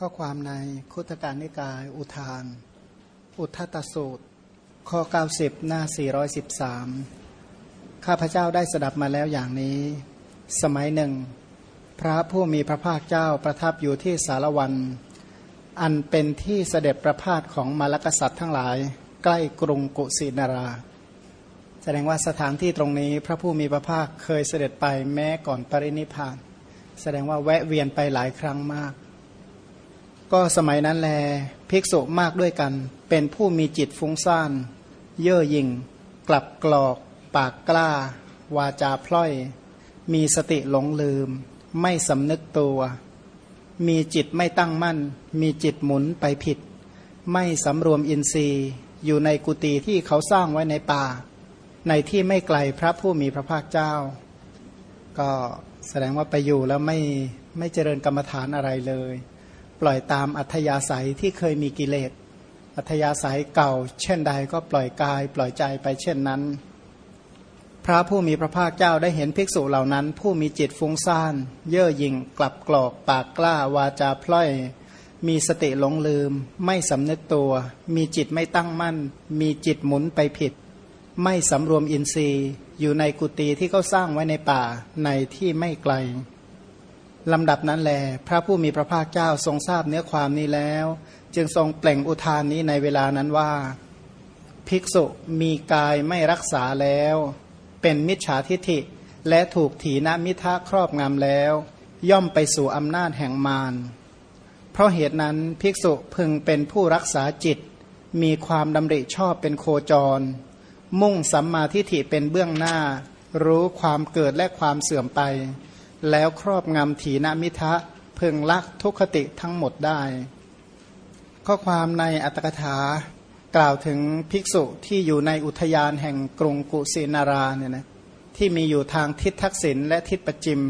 ข้อความในคุตการนิกาย อุทาน อุทตสูตร ข้อ 90 หน้า 413 ข้าพเจ้าได้สดับมาแล้วอย่างนี้ สมัยหนึ่ง พระผู้มีพระภาคเจ้าประทับอยู่ที่สารวัน อันเป็นที่เสด็จประพาสของมารกษัตริย์ทั้งหลาย ใกล้กรุงกุสินารา แสดงว่าสถานที่ตรงนี้พระผู้มีพระภาคเคยเสด็จไปแม้ก่อนปรินิพาน แสดงว่าแวะเวียนไปหลายครั้งมาก ก็สมัยนั้นแลภิกษุมากด้วยกัน เป็นผู้มีจิตฟุ้งซ่าน เย่อหยิ่ง กลับกรอก ปากกล้า วาจาพล่อย มีสติหลงลืม ไม่สำนึกตัว มีจิตไม่ตั้งมั่น มีจิตหมุนไปผิด ไม่สำรวมอินทรีย์ อยู่ในกุฏิที่เขาสร้างไว้ในป่า ในที่ไม่ไกลพระผู้มีพระภาคเจ้า ก็แสดงว่าไปอยู่แล้วไม่ไม่เจริญกรรมฐานอะไรเลย ล่อยตามอัธยาศัยที่เคยมีกิเลส อัธยาศัยเก่า เช่นใดก็ปล่อยกาย ปล่อยใจไปเช่นนั้น พระผู้มีพระภาคเจ้าได้เห็นภิกษุเหล่านั้น ผู้มีจิตฟุ้งซ่าน เย่อหยิ่งกลับกรอกปากกล้าวาจาพล่อย มีสติหลงลืม ไม่สำนึกตัว มีจิตไม่ตั้งมั่น มีจิตหมุนไปผิด ไม่สำรวมอินทรีย์ อยู่ในกุฏิที่เขาสร้างไว้ในป่าในที่ไม่ไกล ลำดับนั้นแล พระผู้มีพระภาคเจ้าทรงทราบเนื้อความนี้แล้ว จึงทรงเปล่งอุทานนี้ในเวลานั้นว่า ภิกษุมีกายไม่รักษาแล้ว เป็นมิจฉาทิฐิ และถูกถีนมิทะครอบงำแล้ว ย่อมไปสู่อำนาจแห่งมารเพราะเหตุนั้นภิกษุพึงเป็นผู้รักษาจิต มีความดำริชอบเป็นโคจร มุ่งสัมมาทิฏฐิเป็นเบื้องหน้า รู้ความเกิดและความเสื่อมไป แล้วครอบงำถีนมิทะเพึงลักทุกขติทั้งหมดได้ ข้อความในอัตถกถากล่าวถึงภิกษุที่อยู่ในอุทยานแห่งกรุงกุสินาราเนี่ยนะที่มีอยู่ทางทิศทักษิณและทิศประจิม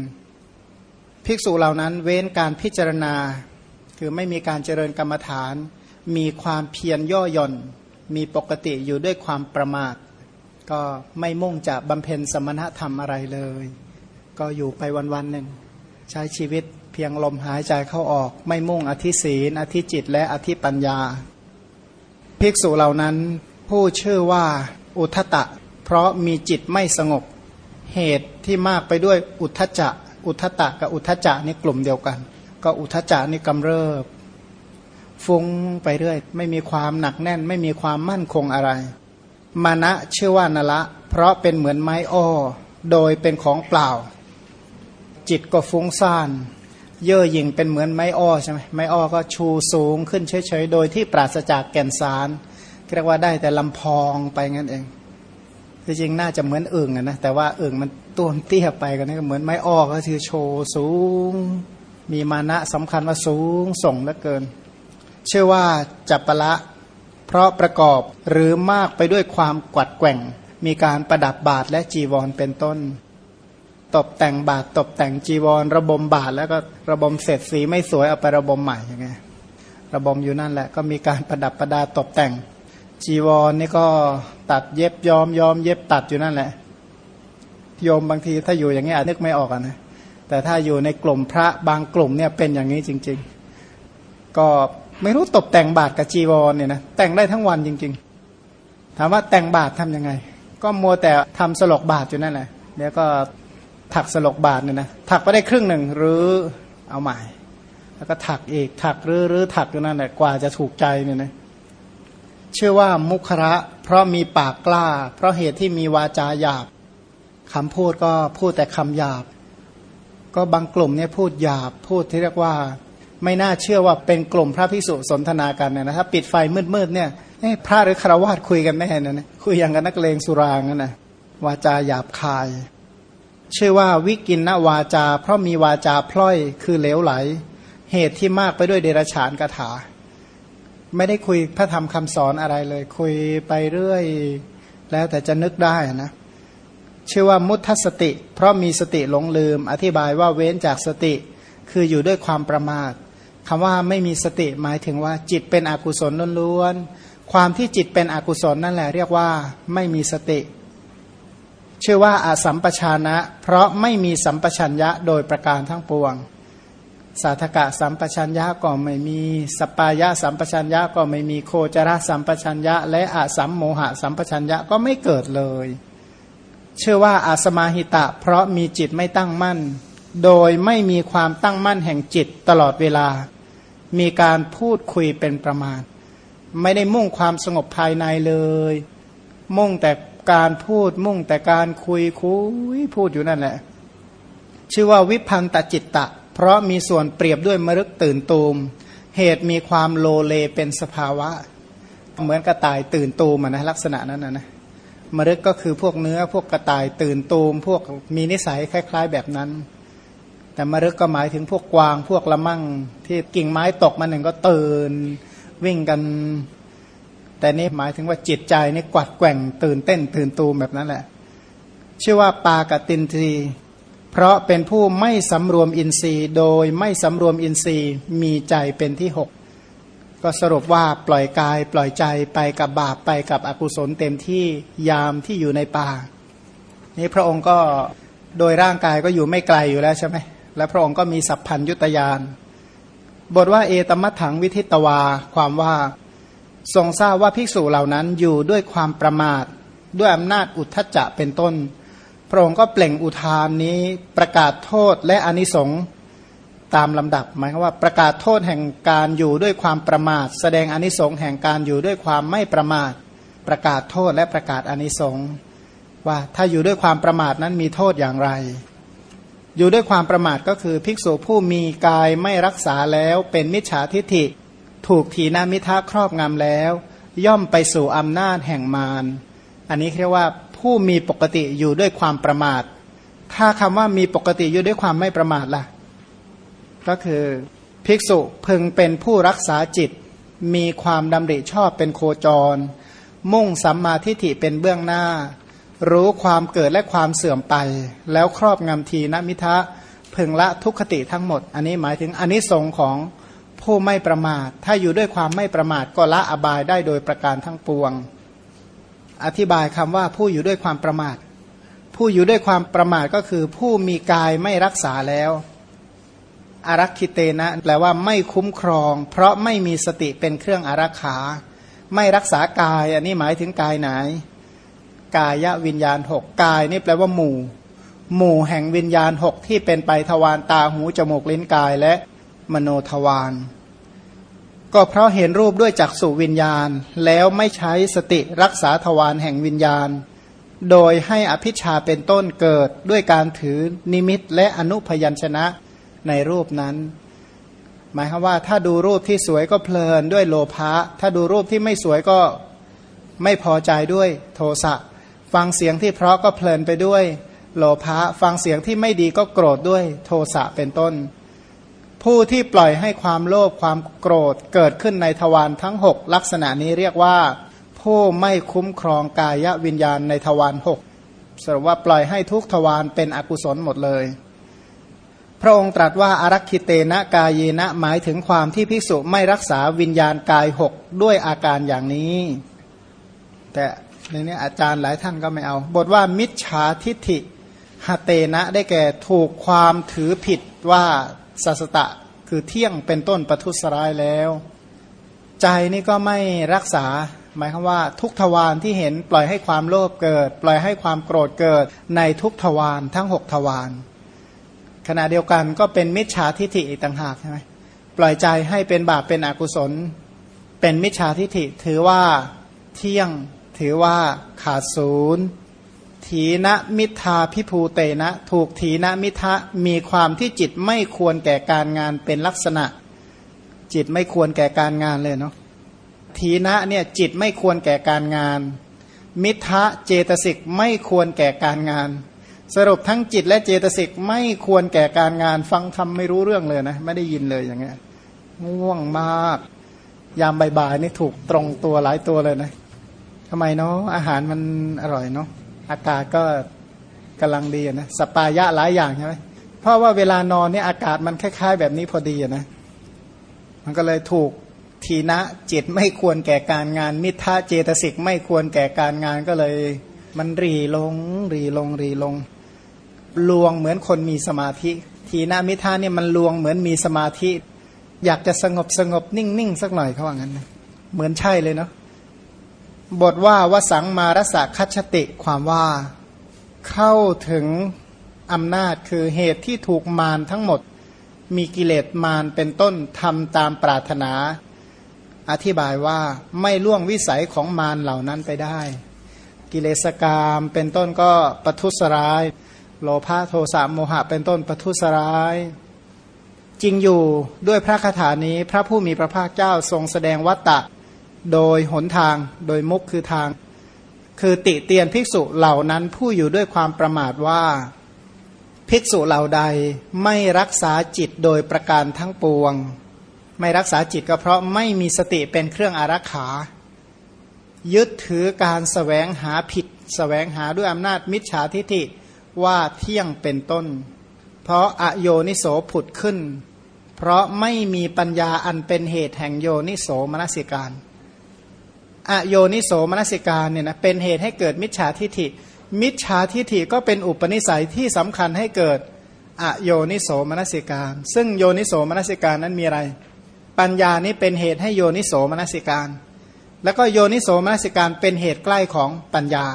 ภิกษุเหล่านั้นเว้นการพิจารณา คือไม่มีการเจริญกรรมฐาน มีความเพียรย่อหย่อน มีปกติอยู่ด้วยความประมาท ก็ไม่มุ่งจะบำเพ็ญสมณธรรมอะไรเลย ก็อยู่ไปวันๆหนึ่ง ใช้ชีวิตเพียงลมหายใจเข้าออก ไม่มุ่งอธิศีนอธิจิตและอธิปัญญา ภิกษุเหล่านั้นผู้ชื่อว่าอุทตะ เพราะมีจิตไม่สงบเหตุที่มากไปด้วยอุทจะอุทตะกับอุทจะนี่กลุ่มเดียวกัน ก็อุทจะนี่กำเริบ ฟุ้งไปเรื่อย ไม่มีความหนักแน่น ไม่มีความมั่นคงอะไร มานะชื่อว่านละ เพราะเป็นเหมือนไม้อ้อ โดยเป็นของเปล่า จิตก็ฟุ้งซ่าน เย่อหยิ่งเป็นเหมือนไม้อ้อใช่ไหมไม้อ้อก็ชูสูงขึ้นเฉยๆโดยที่ปราศจากแก่นสารเรียกว่าได้แต่ลำพองไปงั้นเองที่จริงน่าจะเหมือนอึ่งนะแต่ว่าอึ่งมันตัวเตี้ยไปกันนี่ก็เหมือนไม้อ้อก็คือโชว์สูง มีมานะสำคัญว่าสูงส่งเหลือเกิน เชื่อว่าจับปะละ เพราะประกอบหรือมากไปด้วยความกวัดแกว่ง มีการประดับบาทและจีวรเป็นต้น ตบแต่งบาทตบแต่งจีวร ระบมบาทแล้วก็ระบมเสร็จสีไม่สวยเอาไประบมใหม่ยังไงระบมอยู่นั่นแหละ ก็มีการประดับประดาตบแต่ง จีวรนี่ก็ตัดเย็บยอมยอมเย็บตัดอยู่นั่นแหละโยมบางทีถ้าอยู่อย่างนี้อาจนึกไม่ออกนะแต่ถ้าอยู่ในกลุ่มพระบางกลุ่มเนี่ยเป็นอย่างนี้จริง ๆ ก็ไม่รู้ตบแต่งบาทกับจีวรเนี่ยนะแต่งได้ทั้งวันจริง ๆ ถามว่าแต่งบาททํำยังไง ก็มัวแต่ทำสลกบาทอยู่นั่นแหละเดี๋ยวก็ ถักสลกบาทเนี่ยนะถักไปได้ครึ่งหนึ่งหรือเอาใหม่ แล้วก็ถักอีกถักหรือหรือถักอยู่นั่นแหละกว่าจะถูกใจเนี่ยนะเชื่อว่ามุขระเพราะมีปากกล้า เพราะเหตุที่มีวาจาหยาบคำพูดก็พูดแต่คำหยาบ ก็บางกลุ่มเนี่ยพูดหยาบพูดที่เรียกว่า ไม่น่าเชื่อว่าเป็นกลุ่มพระพิสุสนทนากันเนี่ยนะถ้าปิดไฟมืดๆเนี่ยพระหรือคารวาสคุยกันแน่นะนะคุยอย่างกับนักเลงสุรางั้นนะวาจาหยาบคาย ชื่อว่าวิกินนวาจา เพราะมีวาจาพล่อยคือเหลวไหล เหตุที่มากไปด้วยเดรัจฉานกถา ไม่ได้คุยพระธรรมคำสอนอะไรเลย คุยไปเรื่อย แล้วแต่จะนึกได้นะชื่อว่ามุทัสติ เพราะมีสติหลงลืม อธิบายว่าเว้นจากสติ คืออยู่ด้วยความประมาทคำว่าไม่มีสติหมายถึงว่าจิตเป็นอกุศลล้วนๆความที่จิตเป็นอกุศลนั่นแหละเรียกว่าไม่มีสติ ชื่อว่าอาสัมปชานะ เพราะไม่มีสัมปชัญญะโดยประการทั้งปวง สาธกะสัมปชัญญะก็ไม่มี สปายะสัมปชัญญะก็ไม่มีโคจรสัมปชัญญะ และอาสัมโมหะสัมปชัญญะก็ไม่เกิดเลย เชื่อว่าอาสมาหิตะ เพราะมีจิตไม่ตั้งมั่น โดยไม่มีความตั้งมั่นแห่งจิตตลอดเวลา มีการพูดคุยเป็นประมาณ ไม่ได้มุ่งความสงบภายในเลย มุ่งแต่ การพูดมุ่งแต่การคุยคุยพูดอยู่นั่นแหละ ชื่อว่าวิพังตจิตตะ เพราะมีส่วนเปรียบด้วยมรึกตื่นตูม เหตุมีความโลเลเป็นสภาวะ เหมือนกระต่ายตื่นตูมนะลักษณะนั้นนะนะมรึกก็คือพวกเนื้อพวกกระต่ายตื่นตูม พวกมีนิสัยคล้าย ๆ แบบนั้น แต่มรึกก็หมายถึงพวกกวางพวกละมั่งที่กิ่งไม้ตกมาหนึ่งก็ตื่นวิ่งกัน แต่นี่หมายถึงว่าจิตใจนี่กวัดแกว่งตื่นเต้นตื่นตูมแบบนั้นแหละ ชื่อว่าปากตินทรีเพราะเป็นผู้ไม่สำรวมอินทรีย์ โดยไม่สำรวมอินทรีย์มีใจเป็นที่หกก็สรุปว่าปล่อยกายปล่อยใจไปกับบาปไปกับอกุศลเต็มที่ยามที่อยู่ในป่า นี่พระองค์ก็โดยร่างกายก็อยู่ไม่ไกลอยู่แล้วใช่ไหมและพระองค์ก็มีสัพพัญยุตยาน บทว่าเอตมัถังวิทิตวา ความว่า ทรงทราบว่าภิกษุเหล่านั้นอยู่ด้วยความประมาท ด้วยอำนาจอุทธจะเป็นต้น พระองค์ก็เปล่งอุทานนี้ประกาศโทษและอนิสงส์ตามลำดับหมายความว่าประกาศโทษแห่งการอยู่ด้วยความประมาท แสดงอนิสงส์แห่งการอยู่ด้วยความไม่ประมาท ประกาศโทษและประกาศอนิสงส์ว่าถ้าอยู่ด้วยความประมาทนั้นมีโทษอย่างไร อยู่ด้วยความประมาทก็คือภิกษุผู้มีกายไม่รักษาแล้วเป็นมิจฉาทิฏฐิ ถูกถีนามิทะครอบงำแล้ว ย่อมไปสู่อำนาจแห่งมารอันนี้เรียกว่าผู้มีปกติอยู่ด้วยความประมาท ถ้าคำว่ามีปกติอยู่ด้วยความไม่ประมาทล่ะ ก็คือภิกษุพึงเป็นผู้รักษาจิต มีความดำริชอบเป็นโคจร มุ่งสัมมาทิฏฐิเป็นเบื้องหน้า รู้ความเกิดและความเสื่อมไป แล้วครอบงำทีนมิทะพึงละทุกขติทั้งหมด อันนี้หมายถึงอันนิสงของ ผู้ไม่ประมาท ถ้าอยู่ด้วยความไม่ประมาทก็ละอบายได้โดยประการทั้งปวง อธิบายคำว่าผู้อยู่ด้วยความประมาท ผู้อยู่ด้วยความประมาทก็คือผู้มีกายไม่รักษาแล้วอารักขิเตนะ แปลว่าไม่คุ้มครอง เพราะไม่มีสติเป็นเครื่องอารักขา ไม่รักษากาย อันนี้หมายถึงกายไหน กายวิญญาณหกกายนี่แปลว่าหมู่ หมู่แห่งวิญญาณหกที่เป็นไปทวารตาหูจมูกลิ้นกายและ มโนทวารก็เพราะเห็นรูปด้วยจักษุวิญญาณ แล้วไม่ใช้สติรักษาทวารแห่งวิญญาณ โดยให้อภิชาเป็นต้นเกิดด้วยการถือนิมิตและอนุพยัญชนะในรูปนั้น หมายความว่าถ้าดูรูปที่สวยก็เพลินด้วยโลภะถ้าดูรูปที่ไม่สวยก็ไม่พอใจด้วยโทสะฟังเสียงที่เพราะก็เพลินไปด้วยโลภะฟังเสียงที่ไม่ดีก็โกรธด้วยโทสะเป็นต้น ผู้ที่ปล่อยให้ความโลภความโกรธเกิดขึ้นในทวารทั้งหกลักษณะนี้เรียกว่า ผู้ไม่คุ้มครองกายวิญญาณในทวารหกสรุปว่าปล่อยให้ทุกทวารเป็นอกุศลหมดเลย พระองค์ตรัสว่าอารักขิเตนะกายเยนะหมายถึงความที่ภิกษุไม่รักษาวิญญาณกายหกด้วยอาการอย่างนี้ แต่ในนี้อาจารย์หลายท่านก็ไม่เอา บทว่ามิจฉาทิฐิหเตนะได้แก่ถูกความถือผิดว่า สัสตะคือเที่ยงเป็นต้นประทุษร้ายแล้ว ใจนี่ก็ไม่รักษา หมายความว่า ทุกทวารที่เห็นปล่อยให้ความโลภเกิด ปล่อยให้ความโกรธเกิด ในทุกทวารทั้งหกทวารขณะเดียวกันก็เป็นมิจฉาทิฏฐิต่างหากใช่ไหมปล่อยใจให้เป็นบาปเป็นอกุศล เป็นมิจฉาทิฏฐิถือว่าเที่ยงถือว่าขาดศูนย์ ถีนมิทาพิภูเตนะ ถูกถีนมิทะมีความที่จิตไม่ควรแก่การงานเป็นลักษณะ จิตไม่ควรแก่การงานเลยเนาะถีนะเนี่ยจิตไม่ควรแก่การงาน มิทะเจตสิกไม่ควรแก่การงาน สรุปทั้งจิตและเจตสิกไม่ควรแก่การงาน ฟังทำไม่รู้เรื่องเลยนะ ไม่ได้ยินเลยอย่างเงี้ยง่วงมาก ยามบ่ายๆนี่ถูกตรงตัวหลายตัวเลยนะทำไมเนาะอาหารมันอร่อยเนาะ อากาศก็กำลังดีนะสปายะหลายอย่างใช่ไหมเพราะว่าเวลานอนเนี่ยอากาศมันคล้าย ๆ แบบนี้พอดีนะมันก็เลยถูกทีนะจิตไม่ควรแก่การงาน มิทะเจตสิกไม่ควรแก่การงานก็เลย มันรีลงรีลงรีลง ลวงเหมือนคนมีสมาธิ ทีนามิทาเนี่ยมันลวงเหมือนมีสมาธิ อยากจะสงบสงบนิ่งนิ่งสักหน่อยเขาว่างั้นนะเหมือนใช่เลยเนาะ บทว่าวสังมารสะคัชติความว่าเข้าถึงอำนาจคือเหตุที่ถูกมารทั้งหมด มีกิเลสมารเป็นต้นทำตามปรารถนา อธิบายว่าไม่ล่วงวิสัยของมารเหล่านั้นไปได้ กิเลสกรรมเป็นต้นก็ปทุสร้าย โลภะโทสะโมหะเป็นต้นปทุสร้าย จริงอยู่ด้วยพระคาถานี้พระผู้มีพระภาคเจ้าทรงแสดงวัตตะ โดยหนทางโดยมุกคือทาง คือติเตียนภิกษุเหล่านั้นผู้อยู่ด้วยความประมาทว่าภิกษุเหล่าใดไม่รักษาจิตโดยประการทั้งปวง ไม่รักษาจิตก็เพราะไม่มีสติเป็นเครื่องอารักขา ยึดถือการสแสวงหาผิดสแสวงหาด้วยอำนาจมิจฉาทิฐิว่าเที่ยงเป็นต้น เพราะอโยนิโสผุดขึ้น เพราะไม่มีปัญญาอันเป็นเหตุแห่งโยนิโสมนสิการ อโยนิโสมนสิการเนี่ยนะเป็นเหตุให้เกิดมิจฉาทิฐิ มิจฉาทิฐิก็เป็นอุปนิสัยที่สำคัญให้เกิดอโยนิโสมนสิการ ซึ่งโยนิโสมนสิการนั้นมีอะไร ปัญญานี้เป็นเหตุให้โยนิโสมนสิการ แล้วก็โยนิโสมนสิการเป็นเหตุใกล้ของปัญญา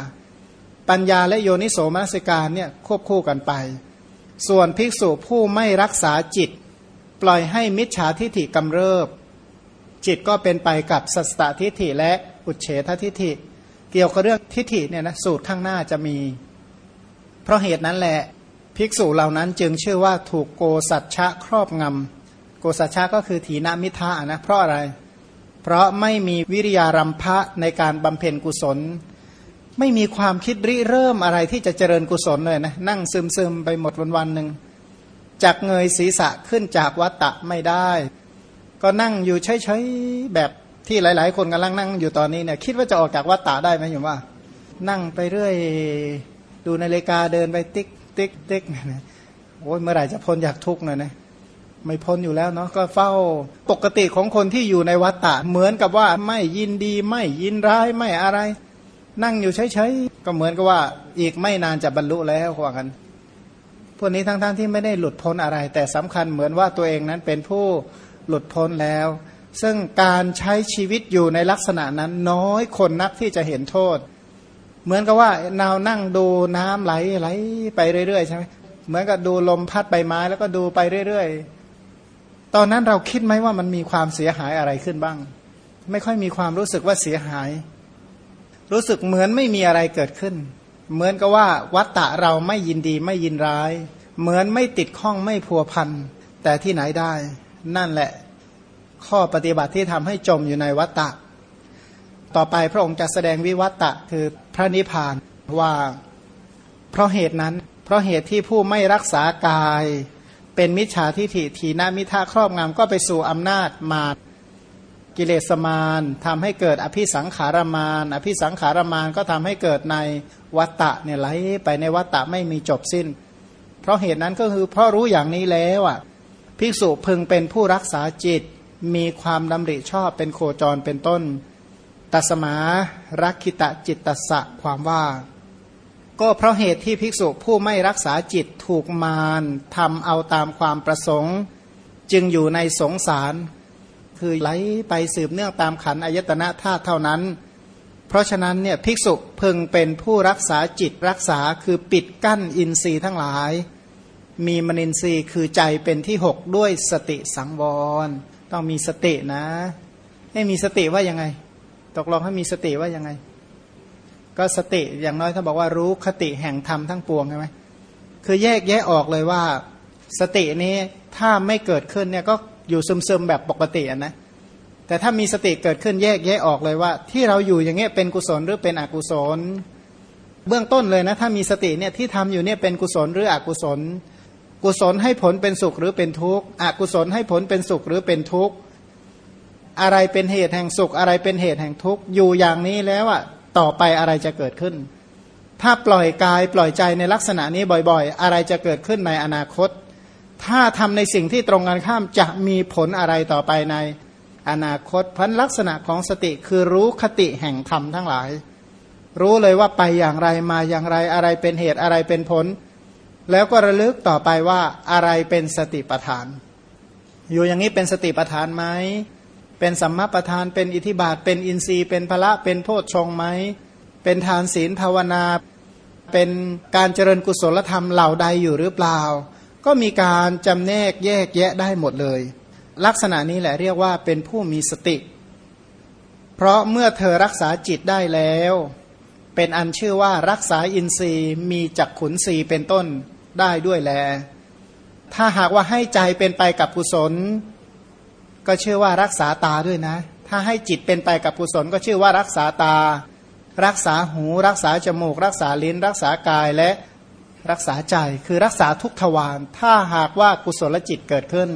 ปัญญาและโยนิโสมนสิการเนี่ยควบคู่กันไป ส่วนภิกษุผู้ไม่รักษาจิต ปล่อยให้มิจฉาทิฐิกำเริบ จิตก็เป็นไปกับสัสตทิฐิและอุเฉททิฏฐิ เกี่ยวกับเรื่องทิฏฐิเนี่ยนะสูตรข้างหน้าจะมี เพราะเหตุนั้นแหละภิกษุเหล่านั้นจึงชื่อว่าถูกโกสัจฉะครอบงำโกสัจฉะก็คือถีนมิทะนะเพราะอะไร เพราะไม่มีวิริยารัมภะในการบำเพ็ญกุศล ไม่มีความคิดริเริ่มอะไรที่จะเจริญกุศลเลยนะนั่งซึมซึมไปหมดวันวันหนึ่งจากเงยศีรษะขึ้นจากวัตตะไม่ได้ ก็นั่งอยู่เฉยๆแบบ ที่หลาย ๆ คนกำลังนั่งอยู่ตอนนี้เนี่ยคิดว่าจะออกจากวัดตาได้ไหมอยู่ว่า นั่งไปเรื่อย ดูนาฬิกาเดินไปติ๊กติ๊กติ๊กนะโอ้ยเมื่อไหร่จะพ้นจากทุกข์หน่อยนะไม่พ้นอยู่แล้วเนาะก็เฝ้าปกติของคนที่อยู่ในวัฏฏะเหมือนกับว่าไม่ยินดีไม่ยินร้ายไม่อะไร นั่งอยู่เฉยๆก็เหมือนกับว่าอีกไม่นานจะบรรลุแล้วว่ากันพวกนี้ทั้งๆทที่ไม่ได้หลุดพ้นอะไร แต่สำคัญเหมือนว่าตัวเองนั้นเป็นผู้หลุดพ้นแล้ว ซึ่งการใช้ชีวิตอยู่ในลักษณะนั้นน้อยคนนักที่จะเห็นโทษ เหมือนกับว่านานั่งดูน้ำไหลไหลไปเรื่อยๆใช่ไหมเหมือนกับดูลมพัดใบไม้แล้วก็ดูไปเรื่อยๆ ตอนนั้นเราคิดไหมว่ามันมีความเสียหายอะไรขึ้นบ้าง ไม่ค่อยมีความรู้สึกว่าเสียหาย รู้สึกเหมือนไม่มีอะไรเกิดขึ้น เหมือนกับว่าวัตตะเราไม่ยินดีไม่ยินร้าย เหมือนไม่ติดข้องไม่พัวพันแต่ที่ไหนได้ นั่นแหละ ข้อปฏิบัติที่ทำให้จมอยู่ในวัตตะ ต่อไปพระองค์จะแสดงวิวัตตะคือพระนิพพานว่าเพราะเหตุนั้น เพราะเหตุที่ผู้ไม่รักษากาย เป็นมิจฉาทิฏฐิทีนามิทาครอบงำก็ไปสู่อำนาจมากิเลสมานทำให้เกิดอภิสังขารมานอภิสังขารมานก็ทำให้เกิดในวัตตะเนี่ยไหลไปในวัตตะไม่มีจบสิ้น เพราะเหตุนั้นก็คือเพราะรู้อย่างนี้แล้วอะภิกษุพึงเป็นผู้รักษาจิต มีความดำริชอบเป็นโคจรเป็นต้น ตัสมารักขิตะจิตตสะความว่า ก็เพราะเหตุที่ภิกษุผู้ไม่รักษาจิตถูกมารทำเอาตามความประสงค์ จึงอยู่ในสงสาร คือไหลไปสืบเนื่องตามขันอายตนะธาตุเท่านั้น เพราะฉะนั้นเนี่ยภิกษุพึงเป็นผู้รักษาจิตรักษาคือปิดกั้นอินทรีย์ทั้งหลาย มีมนินทรีย์คือใจเป็นที่หกด้วยสติสังวร ต้องมีสตินะให้มีสติว่ายังไง ตกลงให้มีสติว่ายังไง ก็สติอย่างน้อยถ้าบอกว่ารู้คติแห่งธรรมทั้งปวงใช่ไหมคือแยกแยะออกเลยว่า สตินี้ถ้าไม่เกิดขึ้นเนี่ยก็อยู่ซึมๆแบบปกตินะแต่ถ้ามีสติเกิดขึ้นแยกแยะออกเลยว่า ที่เราอยู่อย่างเงี้ยเป็นกุศลหรือเป็นอกุศล เบื้องต้นเลยนะถ้ามีสติเนี่ยที่ทำอยู่เนี่ยเป็นกุศลหรืออกุศล กุศลให้ผลเป็นสุขหรือเป็นทุกข์อกุศลให้ผลเป็นสุขหรือเป็นทุกข์อะไรเป็นเหตุแห่งสุข อะไรเป็นเหตุแห่งทุกข์อยู่อย่างนี้แล้วอะต่อไปอะไรจะเกิดขึ้น ถ้าปล่อยกายปล่อยใจในลักษณะนี้บ่อยๆ อะไรจะเกิดขึ้นในอนาคต ถ้าทำในสิ่งที่ตรงกันข้ามจะมีผลอะไรต่อไปในอนาคตพันลักษณะของสติคือรู้คติแห่งธรรมทั้งหลาย รู้เลยว่าไปอย่างไรมาอย่างไรอะไรเป็นเหตุอะไรเป็นผล แล้วก็ระลึกต่อไปว่าอะไรเป็นสติปัฏฐาน อยู่อย่างนี้เป็นสติปัฏฐานไหมเป็นสัมมาประธานเป็นอิทิบาท เป็นอินทรีย์ เป็นพละเป็นโพชฌงไหม เป็นทานศีลภาวนา เป็นการเจริญกุศลธรรมเหล่าใดอยู่หรือเปล่า ก็มีการจำแนกแยกแยะได้หมดเลย ลักษณะนี้แหละเรียกว่าเป็นผู้มีสติ เพราะเมื่อเธอรักษาจิตได้แล้ว เป็นอันชื่อว่ารักษาอินทรีย์มีจักขุนศีเป็นต้น ได้ด้วยแล ถ้าหากว่าให้ใจเป็นไปกับกุศล ก็ชื่อว่ารักษาตาด้วยนะ ถ้าให้จิตเป็นไปกับกุศล ก็ชื่อว่ารักษาตา รักษาหู รักษาจมูก รักษาลิ้น รักษากายและรักษาใจคือรักษาทุกทวารถ้าหากว่ากุศลจิตเกิดขึ้น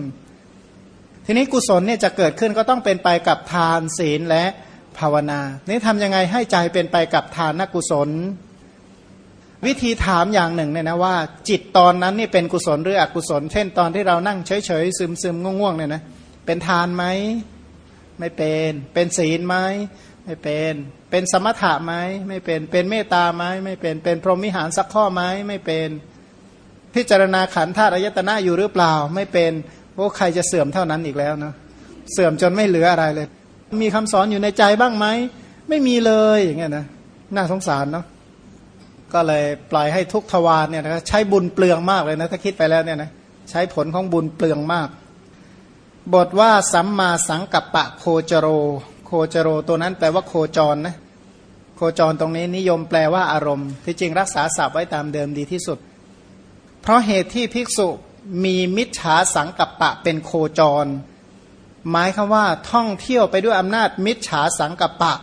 ทีนี้กุศลเนี่ยจะเกิดขึ้นก็ต้องเป็นไปกับทานศีลและภาวนา นี่ทำยังไงให้ใจเป็นไปกับทานนกุศล วิธีถามอย่างหนึ่งเนี่ยนะว่า จิตตอนนั้นนี่เป็นกุศลหรืออกุศล เช่นตอนที่เรานั่งเฉยๆซึมๆง่วงๆเนี่ยนะเป็นทานไหมไม่เป็น เป็นศีลไหมไม่เป็น เป็นสมถะไหมไม่เป็น เป็นเมตตาไหมไม่เป็น เป็นพรหมิหารสักข้อไหมไม่เป็น พิจารณาขันธาตุอายตนะอยู่หรือเปล่า ไม่เป็นโอ้ใครจะเสื่อมเท่านั้นอีกแล้วเนาะเสื่อมจนไม่เหลืออะไรเลย มีคำสอนอยู่ในใจบ้างไหมไม่มีเลยอย่างเงี้ยนะน่าสงสารเนาะ ก็เลยปล่อยให้ทุกทวารเนี่ยนะใช้บุญเปลืองมากเลยนะถ้าคิดไปแล้วเนี่ยนะใช้ผลของบุญเปลืองมาก บทว่าสัมมาสังกัปปะโคจโร โคจโร ตัวนั้นแปลว่าโคจรนะโคจรตรงนี้นิยมแปลว่าอารมณ์ ที่จริงรักษาศัพท์ไว้ตามเดิมดีที่สุด เพราะเหตุที่ภิกษุมีมิจฉาสังกัปปะเป็นโคจร หมายคือว่าท่องเที่ยวไปด้วยอำนาจมิจฉาสังกัปปะ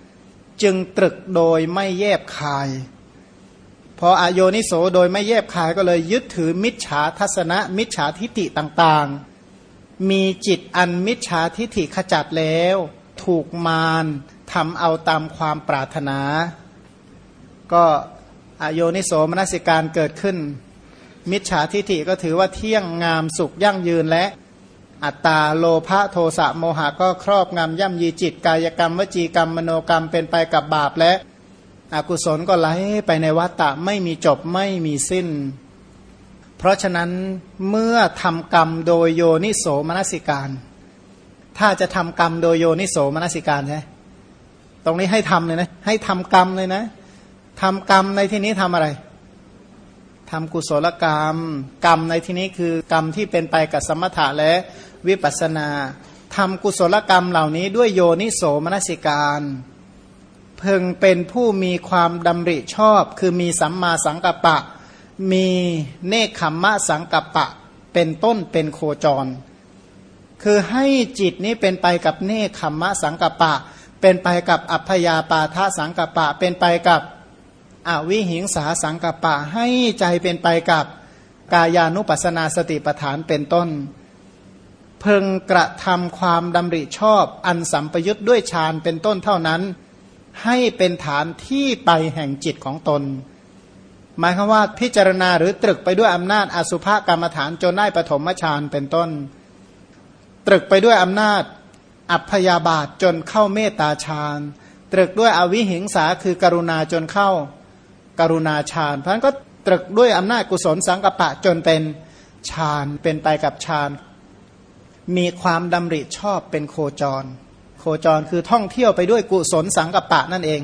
จึงตรึกโดยไม่แยบคาย พออโยนิโสโดยไม่แยบคายก็เลยยึดถือมิจฉาทัศนะ มิจฉาทิฏฐิต่างๆ มีจิตอันมิจฉาทิฏฐิขจัดแล้ว ถูกมารทำเอาตามความปรารถนา ก็อโยนิโสมนสิการเกิดขึ้น มิจฉาทิฏฐิก็ถือว่าเที่ยงงามสุขยั่งยืนและอัตตาโลภะโทสะโมหะก็ครอบงำย่ำยีจิตกายกรรมวจีกรรมมโนกรรมเป็นไปกับบาปและ อกุศลก็ไหลไปในวัฏฏะไม่มีจบไม่มีสิ้น เพราะฉะนั้นเมื่อทำกรรมโดยโยนิโสมนสิการ ถ้าจะทำกรรมโดยโยนิโสมนสิการใช่ตรงนี้ให้ทำเลยนะ ให้ทำกรรมเลยนะทำกรรมในที่นี้ทำอะไรทำกุศลกรรม กรรมในที่นี้คือกรรมที่เป็นไปกับสมถะและวิปัสนาทำกุศลกรรมเหล่านี้ด้วยโยนิโสมนสิการ เพึงเป็นผู้มีความดำริชอบ คือมีสัมมาสังกัปปะ มีเนคขมมะสังกัปปะ เป็นต้นเป็นโคจร คือให้จิตนี้เป็นไปกับเนคขมมะสังกัปปะ เป็นไปกับอัพยาปาทาสังกัปปะ เป็นไปกับอวิหิงสาสังกัปปะ ให้ใจเป็นไปกับกายานุปัสนาสติปฐานเป็นต้น เพึงกระทำความดำริชอบอันสัมปยุทธ์ด้วยฌานเป็นต้นเท่านั้น ให้เป็นฐานที่ไปแห่งจิตของตน หมายคือว่าพิจารณาหรือตรึกไปด้วยอำนาจอสุภกรรมฐานจนได้ปฐมฌานเป็นต้น ตรึกไปด้วยอำนาจอัพยาบาทจนเข้าเมตตาฌานตรึกด้วยอวิหิงสาคือกรุณาจนเข้าการุณาฌานเพราะนั้นก็ตรึกด้วยอำนาจกุศลสังกปะจนเป็นฌานเป็นไปกับฌานมีความดำริชอบเป็นโคจร โคจรคือท่องเที่ยวไปด้วยกุศลสังกัปปะนั่นเอง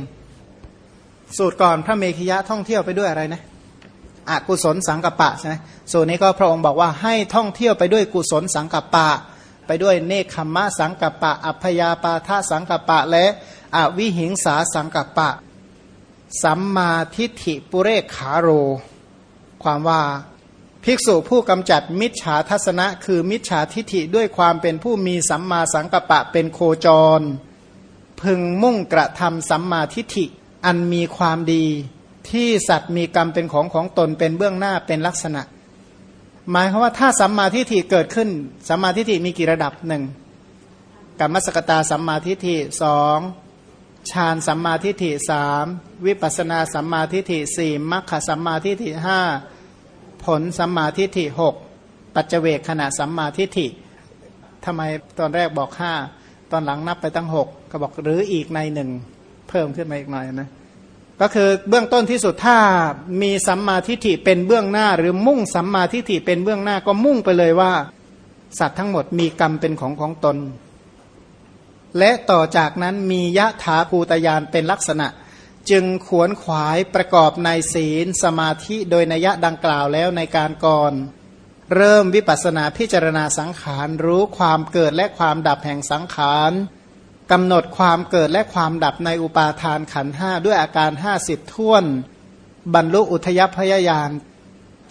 สูตรก่อนพระเมขยะท่องเที่ยวไปด้วยอะไรนะอกุศลสังกัปปะใช่ไหมสูตรนี้ก็พระองค์บอกว่าให้ท่องเที่ยวไปด้วยกุศลสังกัปปะ ไปด้วยเนคขมมะสังกัปปะ อัพยาปาทาสังกัปปะ และอวิหิงสาสังกัปปะ สัมมาทิฏฐิปุเรขาโร ความว่า ภิกษุผู้กำจัดมิจฉาทัศนะ คือมิจฉาทิฏฐิด้วยความเป็นผู้มีสัมมาสังกัปปะเป็นโคจร พึงมุ่งกระทำสัมมาทิฏฐิอันมีความดี ที่สัตว์มีกรรมเป็นของของตนเป็นเบื้องหน้าเป็นลักษณะ หมายความว่าถ้าสัมมาทิฏฐิเกิดขึ้นสัมมาทิฏฐิมีกี่ระดับหนึ่งกรรมสกตาสัมมาทิฏฐิสองฌานสัมมาทิฏฐิสามวิปัสนาสัมมาทิฏฐิสี่มัคคสัมมาทิฏฐิห้า ผลสัมมาทิฏฐิหกปัจเจเวกขณะสัมมาทิฏฐิทำไมตอนแรกบอกห้าตอนหลังนับไปตั้งหกก็บอกหรืออีกในหนึ่งเพิ่มขึ้นมาอีกหน่อยนะก็คือเบื้องต้นที่สุดถ้ามีสัมมาทิฏฐิเป็นเบื้องหน้า หรือมุ่งสัมมาทิฏฐิเป็นเบื้องหน้าก็มุ่งไปเลยว่า สัตว์ทั้งหมดมีกรรมเป็นของของตน และต่อจากนั้นมียะถาภูตยานเป็นลักษณะ จึงขวนขวายประกอบในศีลสมาธิโดยนัยะดังกล่าวแล้วในการก่อน เริ่มวิปัสนาพิจารณาสังขารรู้ความเกิดและความดับแห่งสังขารกำหนดความเกิดและความดับในอุปาทานขันห้าด้วยอาการห้าสิบท่วน บรรลุอุทยพยายาน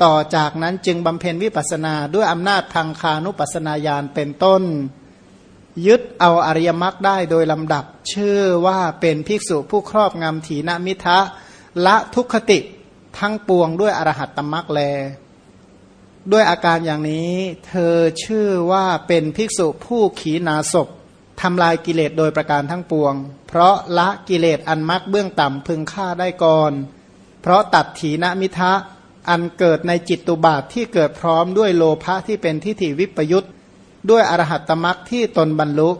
ต่อจากนั้นจึงบำเพ็ญวิปัสนาด้วยอำนาจทางคานุปัสนาญาณเป็นต้น ยึดเอาอริยมรรคได้โดยลำดับ ชื่อว่าเป็นภิกษุผู้ครอบงำถีนมิทะละทุกขติทั้งปวงด้วยอรหัตตมรรคแล ด้วยอาการอย่างนี้เธอชื่อว่าเป็นภิกษุผู้ขีนาศพทำลายกิเลสโดยประการทั้งปวง เพราะละกิเลสอันมักเบื้องต่ำพึงฆ่าได้ก่อน เพราะตัดถีนมิทะอันเกิดในจิตตุบาทที่เกิดพร้อมด้วยโลภะที่เป็นทิฏฐิวิปยุต ด้วยอรหัตตมักที่ตนบรรลุ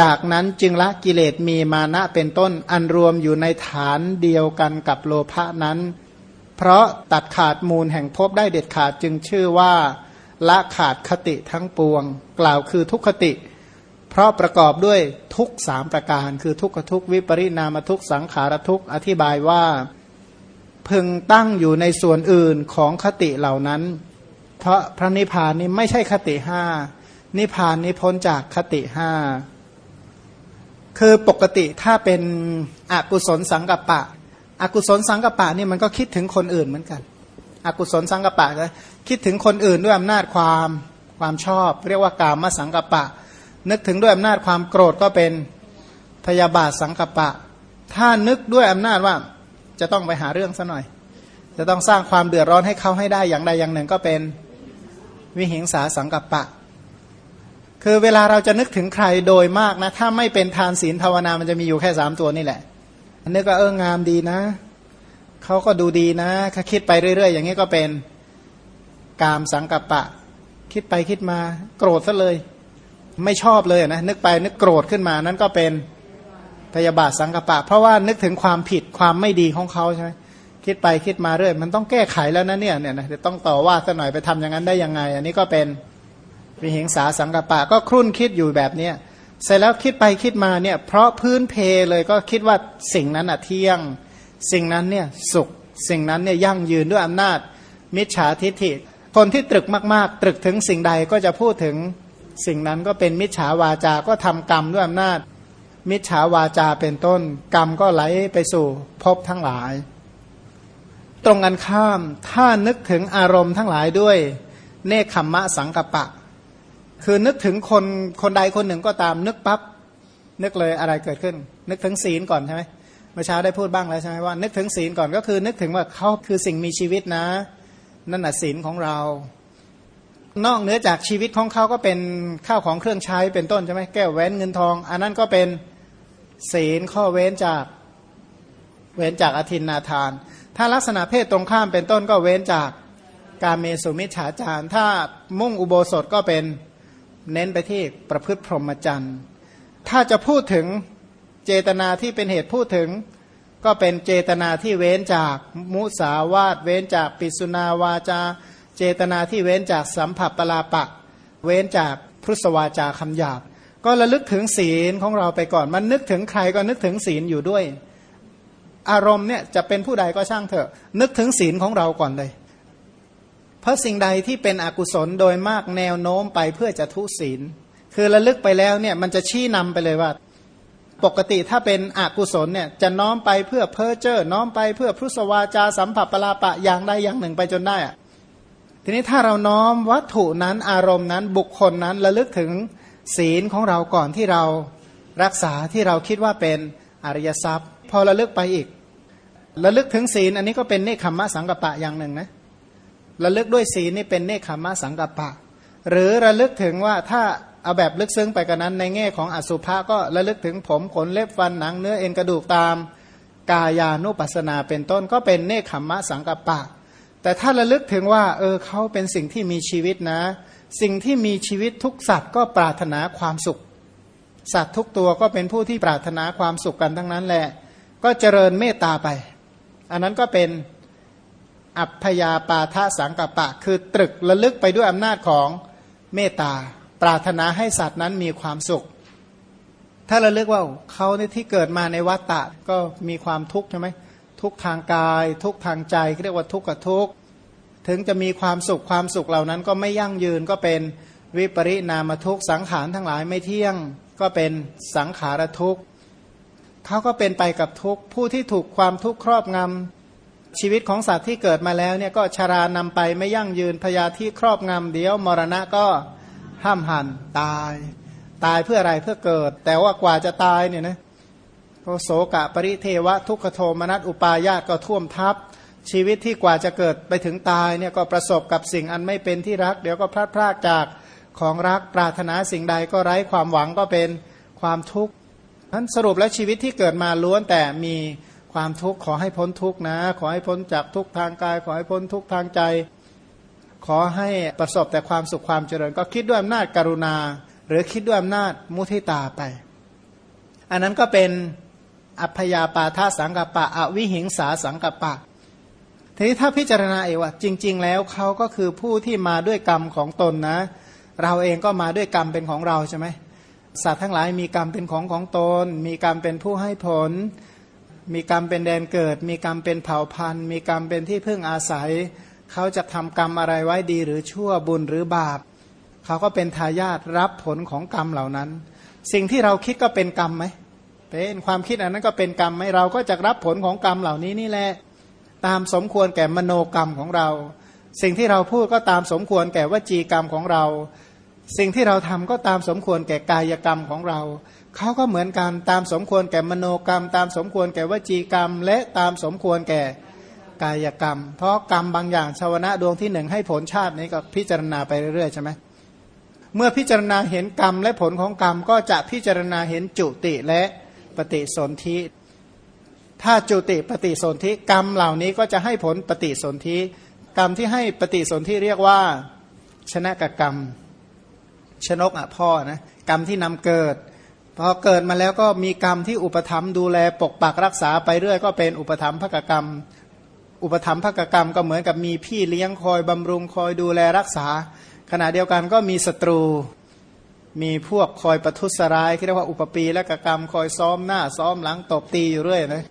จากนั้นจึงละกิเลสมีมานะเป็นต้นอันรวมอยู่ในฐานเดียวกันกับโลภะนั้น เพราะตัดขาดมูลแห่งภพได้เด็ดขาดจึงชื่อว่าละขาดคติทั้งปวง กล่าวคือทุกขติ เพราะประกอบด้วยทุกสามประการ คือทุกขทุกวิปริณามทุกสังขารทุกอธิบายว่าพึงตั้งอยู่ในส่วนอื่นของคติเหล่านั้น เพราะพระนิพพานนี้ไม่ใช่คติห้า นิพานนี้พ้นจากคติห้าคือปกติถ้าเป็นอกุศลสังกัปปะ อกุศลสังกัปปะนี่มันก็คิดถึงคนอื่นเหมือนกัน อกุศลสังกัปปะก็คิดถึงคนอื่นด้วยอำนาจความความชอบ เรียกว่ากามสังกัปปะ นึกถึงด้วยอำนาจความโกรธก็เป็นพยาบาทสังกปะ ถ้านึกด้วยอำนาจว่าจะต้องไปหาเรื่องซะหน่อย จะต้องสร้างความเดือดร้อนให้เขาให้ได้อย่างใดอย่างหนึ่งก็เป็นวิหิงสาสังกปะ คือเวลาเราจะนึกถึงใครโดยมากนะ ถ้าไม่เป็นทานศีลภาวนามันจะมีอยู่แค่สามตัวนี่แหละอันนี้ก็เอองามดีนะเขาก็ดูดีนะถ้าคิดไปเรื่อย ๆ อย่างนี้ก็เป็นกามสังกัปปะ คิดไปคิดมา โกรธซะเลย ไม่ชอบเลยนะนึกไปนึกโกรธขึ้นมานั้นก็เป็นพยาบาทสังกัปปะ เพราะว่านึกถึงความผิดความไม่ดีของเขาใช่ไหมคิดไปคิดมาเรื่อย มันต้องแก้ไขแล้วนะเนี่ยเนี่ยนะต้องต่อว่าสัหน่อยไปทำอย่างนั้นได้ยังไง อันนี้ก็เป็น วิหิงสาสังกปะก็ครุ่นคิดอยู่แบบเนี้ยเสร็จแล้วคิดไปคิดมาเนี่ยเพราะพื้นเพเลยก็คิดว่าสิ่งนั้นอะเที่ยง สิ่งนั้นเนี่ยสุข สิ่งนั้นเนี่ยยั่งยืนด้วยอำนาจ มิจฉาทิฏฐิ คนที่ตรึกมากๆ ตรึกถึงสิ่งใดก็จะพูดถึงสิ่งนั้นก็เป็นมิจฉาวาจา ก็ทำกรรมด้วยอำนาจ มิจฉาวาจาเป็นต้น กรรมก็ไหลไปสู่ภพทั้งหลาย ตรงกันข้ามถ้านึกถึงอารมณ์ทั้งหลายด้วย เนคขมมะสังกปะ คือนึกถึงคนคนใดคนหนึ่งก็ตามนึกปับ๊บนึกเลยอะไรเกิดขึ้น นึกถึงศีลก่อนใช่ไหมเมื่อเช้าได้พูดบ้างแล้วใช่ไหมว่า นึกถึงศีลก่อนก็คือ นึกถึงว่าเขาคือสิ่งมีชีวิตนะ นั่นแหะศีลของเรา นอกเหนือจากชีวิตของเขาก็เป็นข้าวของเครื่องใช้เป็นต้นใช่ไหมแก้วแหวนเงินทอง อันนั้นก็เป็นศีลข้อเว้นจากเว้นจากอธินนาทาน ถ้าลักษณะเพศตรงข้ามเป็นต้นก็เว้นจากการเมสุมิจฉาจารถ้ามุ่งอุโบสถก็เป็น เน้นไปที่ประพฤติพรหมจรรย์ถ้าจะพูดถึงเจตนาที่เป็นเหตุพูดถึง ก็เป็นเจตนาที่เว้นจากมุสาวาตเว้นจากปิสุนาวาจา เจตนาที่เว้นจากสัมผัสปลาปะ เว้นจากพุทธวาจาคำหยาบ ก็ระลึกถึงศีลของเราไปก่อน มันนึกถึงใครก็นึกถึงศีลอยู่ด้วย อารมณ์เนี่ยจะเป็นผู้ใดก็ช่างเถอะ นึกถึงศีลของเราก่อนเลย เพราะสิ่งใดที่เป็นอกุศลโดยมากแนวโน้มไปเพื่อจะทุศีล คือระลึกไปแล้วเนี่ยมันจะชี้นำไปเลยว่า ปกติถ้าเป็นอกุศลเนี่ยจะน้อมไปเพื่อเพ้อเจ้อน้อมไปเพื่อพุทธวาจาสัมผัสปลาปะอย่างใดอย่างหนึ่งไปจนได้อะทีนี้ถ้าเราน้อมวัตถุนั้นอารมณ์นั้นบุคคลนั้นระลึกถึงศีลของเราก่อนที่เรารักษาที่เราคิดว่าเป็นอริยทรัพย์ พอระลึกไปอีก ระลึกถึงศีลอันนี้ก็เป็นเนคขมมะสังกปะอย่างหนึ่งนะ ระลึกด้วยศีลนี่เป็นเนคขมมะสังกัปปะ หรือระลึกถึงว่าถ้าเอาแบบลึกซึ้งไปกันนั้น ในแง่ของอสุภะก็ระลึกถึงผมขนเล็บฟันหนังเนื้อเอ็นกระดูกตาม กายานุปัสนาเป็นต้นก็เป็นเนคขมมะสังกัปปะ แต่ถ้าระลึกถึงว่า เออเขาเป็นสิ่งที่มีชีวิตนะ สิ่งที่มีชีวิตทุกสัตว์ก็ปรารถนาความสุข สัตว์ทุกตัวก็เป็นผู้ที่ปรารถนาความสุขกันทั้งนั้นแหละ ก็เจริญเมตตาไป อันนั้นก็เป็น อัพยาปาทะสังกปะ คือตรึกระลึกไปด้วยอำนาจของเมตตา ปรารถนาให้สัตว์นั้นมีความสุข ถ้าระลึกว่าเขาในที่เกิดมาในวัฏฏะก็มีความทุกข์ใช่ไหมทุกทางกาย ทุกทางใจเรียกว่าทุกข์กับทุกข์ถึงจะมีความสุขความสุขเหล่านั้นก็ไม่ยั่งยืนก็เป็นวิปริณามทุกข์สังขารทั้งหลายไม่เที่ยง ก็เป็นสังขารทุกข์เขาก็เป็นไปกับทุกข์ผู้ที่ถูกความทุกข์ครอบงำ ชีวิตของสัตว์ที่เกิดมาแล้วเนี่ยก็ชารานำไปไม่ยั่งยืนพยาธิครอบงำเดียวมรณะก็ห้ามหันตาย ตายเพื่ออะไรเพื่อเกิด แต่ว่ากว่าจะตายเนี่ยนะโสกะปริเทวะทุกขโทมนัสอุปายาตก็ท่วมทับ ชีวิตที่กว่าจะเกิดไปถึงตายเนี่ยก็ประสบกับสิ่งอันไม่เป็นที่รัก เดี๋ยวก็พลาดพลาดจากของรักปรารถนาสิ่งใดก็ไร้ความหวังก็เป็นความทุกข์นั้นสรุปแล้วชีวิตที่เกิดมาล้วนแต่มี ความทุกข์ขอให้พ้นทุกข์นะ ขอให้พ้นจากทุกทางกาย ขอให้พ้นทุกทางใจ ขอให้ประสบแต่ความสุขความเจริญ ก็คิดด้วยอำนาจกรุณา หรือคิดด้วยอำนาจมุทิตาไป อันนั้นก็เป็นอัพยาปาทาสังกปะ อวิหิงสาสังกปะ ทีนี้ถ้าพิจารณาเอว่าจริง ๆ แล้วเขาก็คือผู้ที่มาด้วยกรรมของตนนะ เราเองก็มาด้วยกรรมเป็นของเราใช่ไหมสัตว์ทั้งหลายมีกรรมเป็นของของตน มีกรรมเป็นผู้ให้ผล มีกรรมเป็นแดนเกิด มีกรรมเป็นเผ่าพันธุ์ มีกรรมเป็นที่พึ่งอาศัย เขาจะทำกรรมอะไรไว้ดีหรือชั่วบุญหรือบาป เขาก็เป็นทายาทรับผลของกรรมเหล่านั้น สิ่งที่เราคิดก็เป็นกรรมไหมเป็นความคิดอันนั้นก็เป็นกรรมไหมเราก็จะรับผลของกรรมเหล่านี้นี่แหละตามสมควรแก่มโนกรรมของเรา สิ่งที่เราพูดก็ตามสมควรแก่วจีกรรมของเรา สิ่งที่เราทำก็ตามสมควรแก่กายกรรมของเรา เขาก็เหมือนกันตามสมควรแก่มโนกรรม ตามสมควรแก่วจีกรรม และตามสมควรแก่กายกรรม เพราะกรรมบางอย่างชาวนะดวงที่หนึ่งให้ผลชาตินี้ก็พิจารณาไปเรื่อยๆใช่ไหมเมื่อพิจารณาเห็นกรรมและผลของกรรมก็จะพิจารณาเห็นจุติและปฏิสนธิถ้าจุติปฏิสนธิกรรมเหล่านี้ก็จะให้ผลปฏิสนธิกรรมที่ให้ปฏิสนธิเรียกว่า ชนะกกรรม ชนกอะพ่อนะกรรมที่นำเกิดพอเกิดมาแล้วก็มีกรรมที่อุปธรรมดูแลปกปักรักษาไปเรื่อย ก็เป็นอุปธรรมภกกรรม อุปธรรมภกกรรมก็เหมือนกับมีพี่เลี้ยงคอยบำรุงคอยดูแลรักษา ขณะเดียวกันก็มีศัตรู มีพวกคอยประทุษร้ายที่เรียกว่าอุปปีและกกรรม คอยซ้อมหน้าซ้อมหลังตบตีอยู่เรื่อยนะ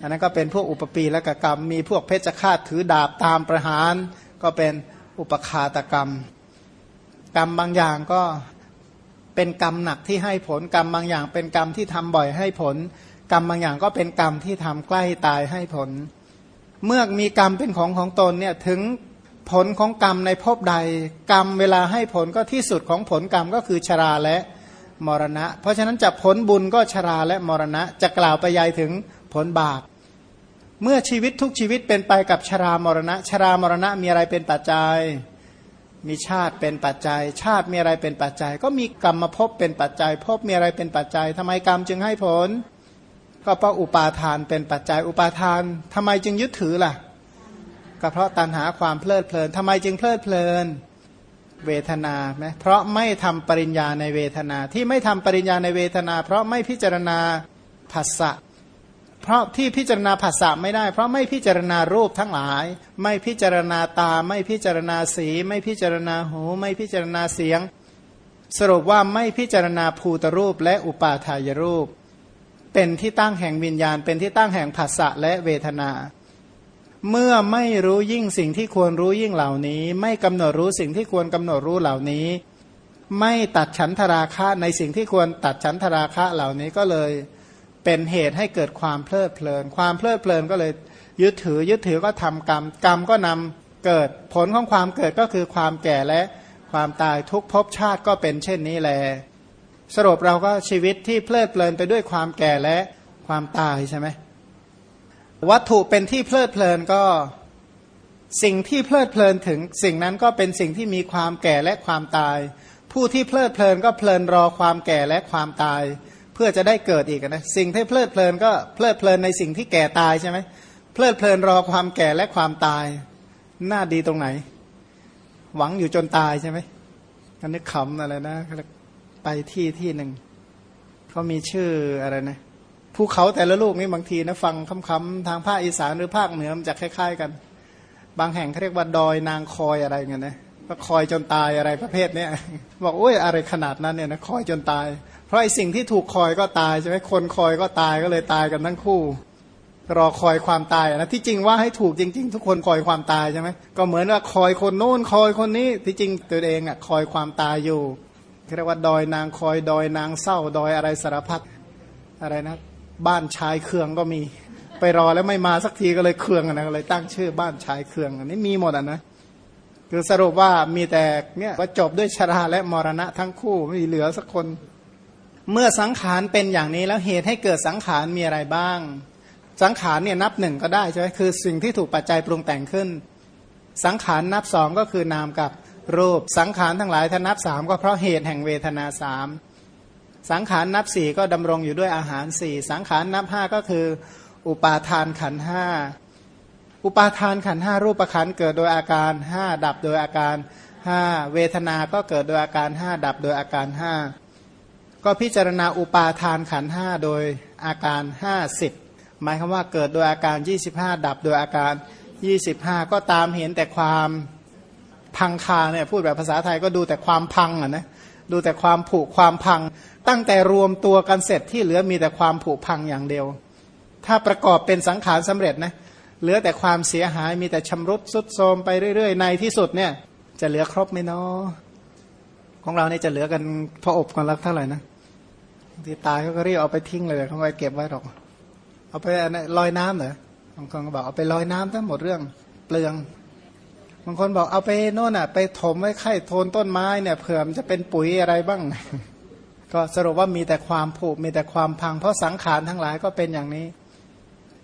อันนั้นก็เป็นพวกอุปปีและกกรรม มีพวกเพชฌฆาตถือดาบตามประหาร ก็เป็นอุปคาตกรรม กรรมบางอย่างก็เป็นกรรมหนักที่ให้ผลกรรมบางอย่าง เป็นกรรมที่ทำบ่อยให้ผล กรรมบางอย่างก็เป็นกรรมที่ทำใกล้ตายให้ผล เมื่อมีกรรมเป็นของของตนเนี่ยถึงผลของกรรมในภพใด กรรมเวลาให้ผลก็ที่สุดของผลกรรมก็คือชราและมรณะ เพราะฉะนั้นจะผลบุญก็ชราและมรณะ จะกล่าวไปยายถึงผลบาปเมื่อชีวิตทุกชีวิตเป็นไปกับชรามรณะ ชรามรณะมีอะไรเป็นปัจจัย มีชาติเป็นปัจจัย ชาติมีอะไรเป็นปัจจัย ก็มีกรรมมาพบเป็นปัจจัยพบมีอะไรเป็นปัจจัยทำไมกรรมจึงให้ผล ก็เพราะอุปาทานเป็นปัจจัย อุปาทานทำไมจึงยึดถือล่ะ ก็เพราะตัณหาความเพลิดเพลินทำไมจึงเพลิดเพลิน เวทนาไหมเพราะไม่ทำปริญญาในเวทนาที่ไม่ทำปริญญาในเวทนา เพราะไม่พิจารณาผัสสะ เพราะที่พิจารณาภาษาไม่ได้ เพราะไม่พิจารณารูปทั้งหลาย ไม่พิจารณาตา ไม่พิจารณาสี ไม่พิจารณาหู ไม่พิจารณาเสียง สรุปว่าไม่พิจารณาภูตรูปและอุปาทายรูป เป็นที่ตั้งแห่งวิญญาณ เป็นที่ตั้งแห่งภาษะและเวทนา เมื่อไม่รู้ยิ่งสิ่งที่ควรรู้ยิ่งเหล่านี้ ไม่กำหนดรู้สิ่งที่ควรกำหนดรู้เหล่านี้ ไม่ตัดฉันทราคะในสิ่งที่ควรตัดฉันทราคะเหล่านี้ก็เลย เป็นเหตุให้เกิดความเพลิดเพลิน ความเพลิดเพลินก็เลยยึดถือ ยึดถือก็ทำกรรม กรรมก็นำเกิดผลของความเกิดก็คือความแก่และความตายทุกภพชาติก็เป็นเช่นนี้แล สรุปเราก็ชีวิตที่เพลิดเพลินไปด้วยความแก่และความตายใช่ไหมวัตถุเป็นที่เพลิดเพลินก็สิ่งที่เพลิดเพลินถึง สิ่งนั้นก็เป็นสิ่งที่มีความแก่และความตาย ผู้ที่เพลิดเพลินก็เพลินรอความแก่และความตาย เพื่อจะได้เกิดอีกนะสิ่งที่เพลิดเพลินก็เพลิดเพลินในสิ่งที่แก่ตายใช่ไหมเพลิดเพลินรอความแก่และความตายน่าดีตรงไหน หวังอยู่จนตายใช่ไหมอันนี้ขำอะไรนะไปที่ที่หนึ่งเขามีชื่ออะไรนะภูเขาแต่ละลูกนี่บางทีนะฟังคำๆทางภาคอีสานหรือภาคเหนือมันจะคล้าย ๆ กัน บางแห่งเขาเรียกว่าดอยนางคอยอะไรเงี้ยนะก็คอยจนตายอะไรประเภทเนี้ยบอกโอ้ยอะไรขนาดนั้นเนี่ยนะคอยจนตาย ราะไอ้สิ่งที่ถูกคอยก็ตายใช่ไหมคนคอยก็ตายก็เลยตายกันทั้งคู่ รอคอยความตายนะที่จริงว่าให้ถูกจริง ๆ ทุกคนคอยความตายใช่ไหมก็เหมือนว่าคอยคนโน้นคอยคนนี้ที่จริงตัวเองอะคอยความตายอยู่เรียกว่าดอยนางคอยดอยนางเศร้าดอยอะไรสารพัดอะไรนะ บ้านชายเคืองก็มี ไปรอแล้วไม่มาสักทีก็เลยเคืองนะก็เลยตั้งชื่อบ้านชายเคืองอันนี้มีหมดอะนะคือสรุปว่ามีแต่เนี่ยว่าจบด้วยชราและมรณะทั้งคู่ไม่เหลือสักคน เมื่อสังขารเป็นอย่างนี้แล้วเหตุให้เกิดสังขารมีอะไรบ้าง สังขารเนี่ยนับหนึ่งก็ได้ใช่ไหมคือสิ่งที่ถูกปัจจัยปรุงแต่งขึ้น สังขารนับสองก็คือนามกับรูป สังขารทั้งหลายถ้านับสามก็เพราะเหตุแห่งเวทนาสามสังขารนับสี่ก็ดำรงอยู่ด้วยอาหารสี่สังขารนับห้าก็คือ อุปาทานขันห้าอุปาทานขันห้ารูปขันเกิดโดยอาการห้าดับโดยอาการห้าเวทนาก็เกิดโดยอาการห้าดับโดยอาการห้า ก็พิจารณาอุปาทานขันห้าโดยอาการห้าสิบหมายคำว่าเกิดโดยอาการ 25 ดับโดยอาการ 25 ก็ตามเห็นแต่ความพังคาเนี่ยพูดแบบภาษาไทยก็ดูแต่ความพังอะนะดูแต่ความผุความพัง ตั้งแต่รวมตัวกันเสร็จที่เหลือมีแต่ความผุพังอย่างเดียว ถ้าประกอบเป็นสังขารสำเร็จนะเหลือแต่ความเสียหายมีแต่ชำรุดสุดโทรมไปเรื่อย ๆ ในที่สุดเนี่ยจะเหลือครบไหมเนาะของเราเนี่ยจะเหลือกันพออบกันรักเท่าไหร่นะ ที่ตายเขาก็รีบเอาไปทิ้งเลยเขาไปเก็บไว้หรอก เอาไปลอยน้ำเหรอบางคนก็บอกเอาไปลอยน้ำทั้งหมดเรื่องเปลืองบางคนบอกเอาไปโน่นอะ ไปถมไว้ไข่โทนต้นไม้เนี่ยเผื่อมันจะเป็นปุ๋ยอะไรบ้าง ก็สรุปว่ามีแต่ความผุมีแต่ความพัง เพราะสังขารทั้งหลายก็เป็นอย่างนี้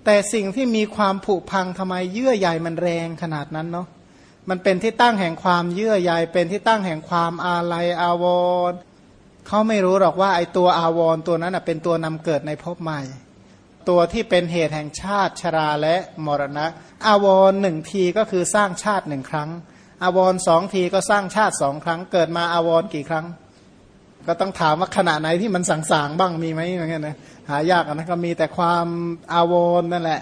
แต่สิ่งที่มีความผุพังทำไมเยื่อใยมันแรงขนาดนั้นเนาะมันเป็นที่ตั้งแห่งความเยื่อใยเป็นที่ตั้งแห่งความอาลัยอาวรณ์ เขาไม่รู้หรอกว่าไอตัวอาวรตัวนั้นเป็นตัวนำเกิดในภพใหม่ ตัวที่เป็นเหตุแห่งชาติชราและมรณะ อาวรหนึ่งทีก็คือสร้างชาติหนึ่งครั้ง อาวรสองทีก็สร้างชาติสองครั้ง เกิดมาอาวรกี่ครั้ง ก็ต้องถามว่าขณะไหนที่มันสั่งบ้างมีไหมอย่างเงี้ยนะหายากนะก็มีแต่ความอาวรนั่นแหละ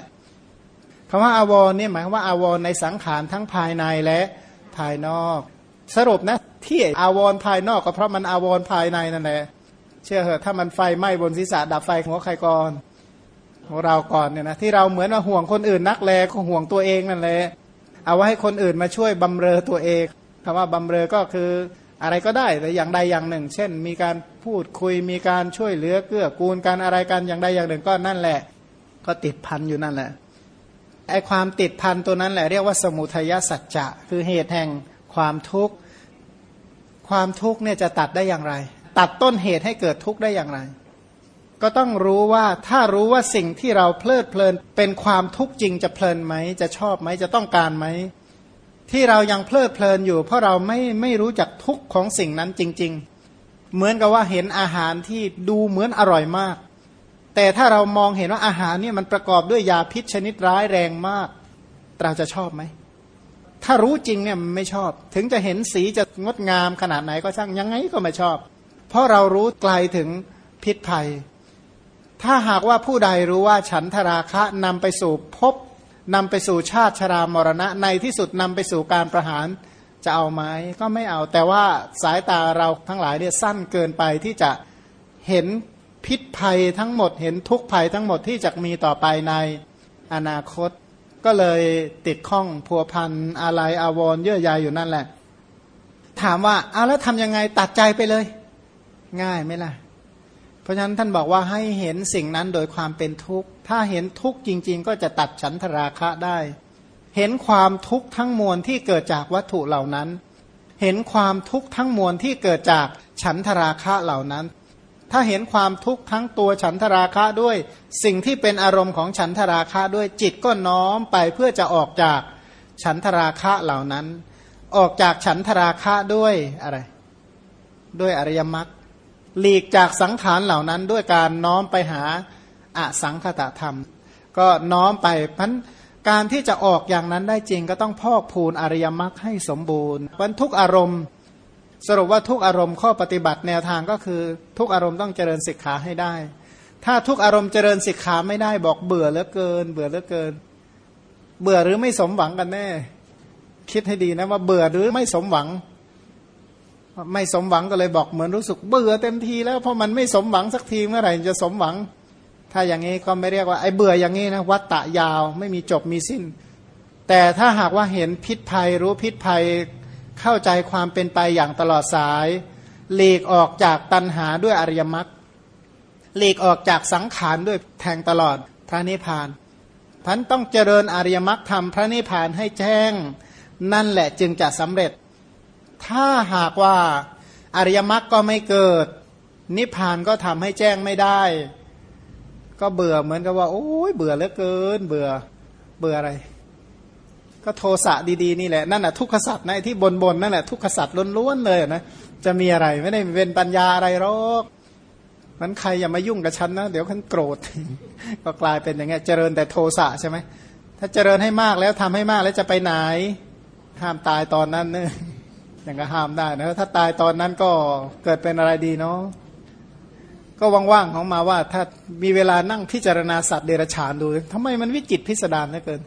คำว่าอาวรเนี่ยหมายว่าอาวรในสังขารทั้งภายในและภายนอก สรุปนะที่อาวรภายนอกก็เพราะมันอาวรภายในนั่นแหละเชื่อเหอะถ้ามันไฟไหม้บนศีรษะดับไฟหัวใครก่อนของเราก่อนเนี่ยนะที่เราเหมือนว่าห่วงคนอื่นนักแลก็ห่วงตัวเองนั่นแหละเอาไว้ให้คนอื่นมาช่วยบำเรอตัวเองคำว่าบำเรอก็คืออะไรก็ได้แต่อย่างใดอย่างหนึ่ง เช่น มีการพูดคุยมีการช่วยเหลือเกื้อกูลการอะไรกันอย่างใดอย่างหนึ่งก็นั่นแหละ ก็ติดพันอยู่นั่นแหละไอความติดพันตัวนั้นแหละเรียกว่าสมุทัยสัจจะคือเหตุแห่ง ความทุกข์ความทุกข์เนี่ยจะตัดได้อย่างไร ตัดต้นเหตุให้เกิดทุกข์ได้อย่างไร ก็ต้องรู้ว่าถ้ารู้ว่าสิ่งที่เราเพลิดเพลิน เป็นความทุกข์จริงจะเพลินไหม จะชอบไหมจะต้องการไหม ที่เรายังเพลิดเพลินอยู่ เพราะเราไม่ไม่รู้จักทุกข์ของสิ่งนั้นจริง ๆ เหมือนกับว่าเห็นอาหารที่ดูเหมือนอร่อยมาก แต่ถ้าเรามองเห็นว่าอาหารเนี่ยมันประกอบด้วยยาพิษชนิดร้ายแรงมาก เราจะชอบไหม ถ้ารู้จริงเนี่ยมันไม่ชอบ ถึงจะเห็นสีจะงดงามขนาดไหนก็ช่างยังไงก็ไม่ชอบ เพราะเรารู้ไกลถึงพิษภัย ถ้าหากว่าผู้ใดรู้ว่าฉันทราคะนำไปสู่พบนำไปสู่ชาติชรามรณะในที่สุดนำไปสู่การประหารจะเอาไหมก็ไม่เอา แต่ว่าสายตาเราทั้งหลายเนี่ยสั้นเกินไปที่จะเห็นพิษภัยทั้งหมด เห็นทุกภัยทั้งหมดที่จะมีต่อไปในอนาคต ก็เลยติดข้องพัวพันอะไรอาวรเยื่อใยอยู่นั่นแหละ ถามว่าเอาแล้วทำยังไงตัดใจไปเลย ง่ายไหมล่ะ เพราะฉะนั้นท่านบอกว่าให้เห็นสิ่งนั้นโดยความเป็นทุกข์ ถ้าเห็นทุกข์จริง ๆ ก็จะตัดฉันทราคะได้ เห็นความทุกข์ทั้งมวลที่เกิดจากวัตถุเหล่านั้น เห็นความทุกข์ทั้งมวลที่เกิดจากฉันทราคะเหล่านั้น ถ้าเห็นความทุกข์ทั้งตัวฉันทราคะด้วย สิ่งที่เป็นอารมณ์ของฉันทราคะด้วยจิตก็น้อมไปเพื่อจะออกจากฉันทราคะเหล่านั้น ออกจากฉันทราคะด้วยอะไร ด้วยอริยมรรคหลีกจากสังขารเหล่านั้นด้วยการน้อมไปหาอสังคตธรรม ก็น้อมไปพันการที่จะออกอย่างนั้นได้จริงก็ต้องพอกพูนอริยมรรคให้สมบูรณ์วันทุกอารมณ์ สรุปว่าทุกอารมณ์ข้อปฏิบัติแนวทางก็คือ ทุกอารมณ์ต้องเจริญศิกขาให้ได้ ถ้าทุกอารมณ์เจริญสิกขาไม่ได้บอกเบื่อเหลือเกิน เบื่อเหลือเกิน เบื่อหรือไม่สมหวังกันแน่ คิดให้ดีนะว่าเบื่อหรือไม่สมหวัง ไม่สมหวังก็เลยบอกเหมือนรู้สึกเบื่อเต็มทีแล้วเพราะมันไม่สมหวังสักทีเมื่อไหร่จะสมหวัง ถ้าอย่างนี้ก็ไม่เรียกว่าไอ้เบื่ออย่างนี้นะวัตตะยาวไม่มีจบมีสิ้น แต่ถ้าหากว่าเห็นพิษภัยรู้พิษภัย เข้าใจความเป็นไปอย่างตลอดสาย หลีกออกจากตัณหาด้วยอริยมรรคหลีกออกจากสังขารด้วยแทงตลอดพระนิพพานพันต้องเจริญอริยมรรคทำพระนิพพานให้แจ้ง นั่นแหละจึงจะสำเร็จ ถ้าหากว่าอริยมรรคก็ไม่เกิด นิพพานก็ทำให้แจ้งไม่ได้ ก็เบื่อเหมือนกับว่า โอ้ยเบื่อเหลือเกิน เบื่อเบื่ออะไร ก็โทสะดีๆนี่แหละนั่นแหะทุกขสัตว์นะที่บนบนนั่นแหละทุกขสัตว์ล้วนๆเลยนะจะมีอะไรไม่ได้เป็นปัญญาอะไรหรอกมันใครอย่ามายุ่งกับฉันนะเดี๋ยวฉันโกรธ ก็กลายเป็นอย่างเงี้ยเจริญแต่โทสะใช่ไหมถ้าเจริญให้มากแล้วทำให้มากแล้วจะไปไหน ห้ามตายตอนนั้นเนี่ยอย่างก็ห้ามได้นะถ้าตายตอนนั้นก็เกิดเป็นอะไรดีเนาะก็ว่างๆของมาว่าถ้ามีเวลานั่งพิจารณาสัตว์เดรัจฉานดูทำไมมันวิจิตพิสดารเหลือเกิน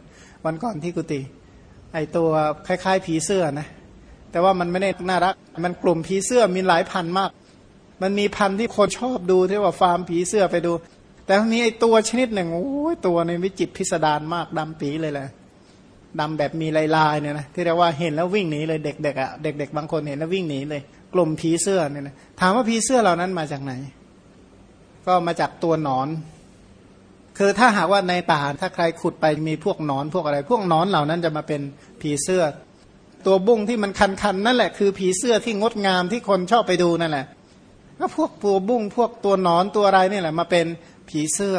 วันก่อนที่กุฏิ ไอตัวคล้ายๆผีเสื้อนะแต่ว่ามันไม่ได้น่ารัก มันกลุ่มผีเสื้อมีหลายพันมาก มันมีพันที่คนชอบดูที่ว่าฟาร์มผีเสื้อไปดู แต่ทีนี้ไอตัวชนิดหนึ่งโอ้ยตัวในวิจิตพิสดารมากดำปีเลยแหละดำแบบมีลายๆเนี่ยนะที่เรียกว่าเห็นแล้ววิ่งหนีเลยเด็กๆอะเด็ก ๆ บางคนเห็นแล้ววิ่งหนีเลย กลุ่มผีเสื้อเนี่ยนะถามว่าผีเสื้อเหล่านั้นมาจากไหน ก็มาจากตัวหนอน คือถ้าหากว่าในป่าถ้าใครขุดไปมีพวกนอนพวกอะไร พวกนอนเหล่านั้นจะมาเป็นผีเสื้อ ตัวบุ้งที่มันคันๆนั่นแหละคือผีเสื้อที่งดงามที่คนชอบไปดูนั่นแหละก็พวกตัวบุ้งพวกตัวนอนตัวอะไรนี่แหละมาเป็นผีเสื้อ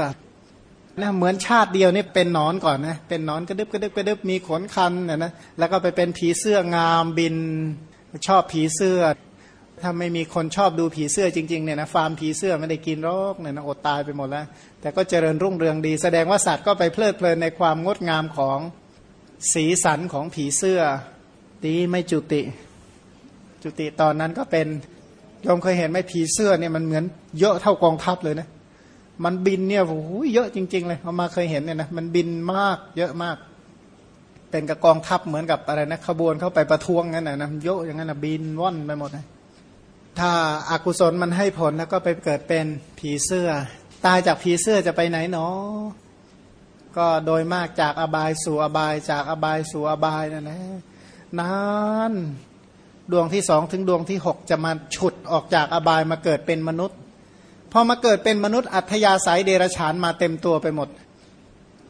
นะเหมือนชาติเดียวนี่เป็นนอนก่อนนะเป็นนอนกระดึบกระดึบกระดึบมีขนคันเนี่ยนะแล้วก็ไปเป็นผีเสื้องามบินชอบผีเสื้อ ถ้าไม่มีคนชอบดูผีเสื้อจริงๆเนี่ยนะฟาร์มผีเสื้อไม่ได้กินรอกเนี่ยนะอดตายไปหมดแล้ว แต่ก็เจริญรุ่งเรืองดี แสดงว่าสัตว์ก็ไปเพลิดเพลินในความงดงามของสีสันของผีเสื้อตีไม่จุติ จุติตอนนั้นก็เป็นยมเคยเห็นไหมผีเสื้อเนี่ยมันเหมือนเยอะเท่ากองทัพเลยนะมันบินเนี่ยโอ้โหเยอะจริง ๆ เลยเอามาเคยเห็นเนี่ยนะมันบินมากเยอะมาก เป็นกับกองทัพเหมือนกับอะไรนะขบวนเข้าไปประท้วงงั้นนะนะเยอะอย่างนั้นนะบินว่อนไปหมดเลย ถ้าอากุศลมันให้ผลแล้วก็ไปเกิดเป็นผีเสื้อ ตายจากผีเสื้อจะไปไหนเนาะก็โดยมากจากอบายสู่อบายจากอบายสู่อบายนั่นแหละนานดวงที่สองถึงดวงที่หกจะมาฉุดออกจากอบายมาเกิดเป็นมนุษย์พอมาเกิดเป็นมนุษย์อัธยาศัยเดรฉานมาเต็มตัวไปหมด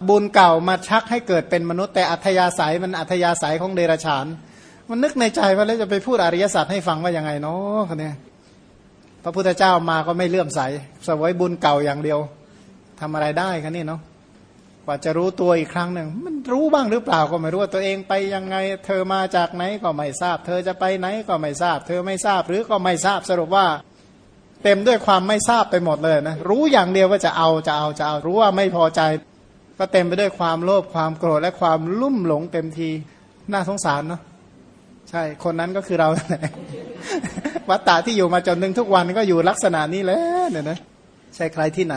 บุญเก่ามาชักให้เกิดเป็นมนุษย์ แต่อัธยาศัยมันอัธยาศัยของเดรฉาน มันนึกในใจว่าแล้วจะไปพูดอริยสัจให้ฟังว่ายังไงเนาะคนนี้พระพุทธเจ้ามาก็ไม่เลื่อมใสสวยบุญเก่าอย่างเดียวทำอะไรได้คะนี่เนาะกว่าจะรู้ตัวอีกครั้งหนึ่ง มันรู้บ้างหรือเปล่าก็ไม่รู้ว่าตัวเองไปยังไง เธอมาจากไหนก็ไม่ทราบ เธอจะไปไหนก็ไม่ทราบ เธอไม่ทราบหรือก็ไม่ทราบสรุปว่า เต็มด้วยความไม่ทราบไปหมดเลยนะรู้อย่างเดียวว่าจะเอาจะเอาจะเอารู้ว่าไม่พอใจ ก็เต็มไปด้วยความโลภความโกรธและความลุ่มหลงเต็มทีน่าสงสารเนาะ ใช่ คนนั้นก็คือเราวัตตาที่อยู่มาจนหนึ่งทุกวันก็อยู่ลักษณะนี้แหละเนี่ยนะใช่ใครที่ไหน